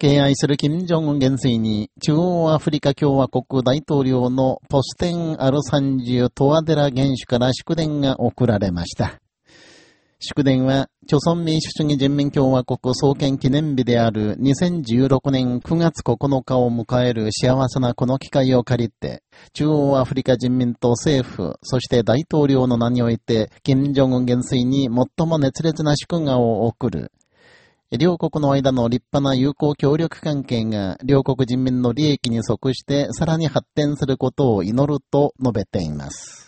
敬愛する金正恩元帥に中央アフリカ共和国大統領のポステン・アルサンジュ・トアデラ元首から祝電が送られました。祝電は、朝鮮民主主義人民共和国創建記念日である2016年9月9日を迎える幸せなこの機会を借りて、中央アフリカ人民党政府、そして大統領の名において、金正恩元帥に最も熱烈な祝賀を送る。両国の間の立派な友好協力関係が両国人民の利益に即してさらに発展することを祈ると述べています。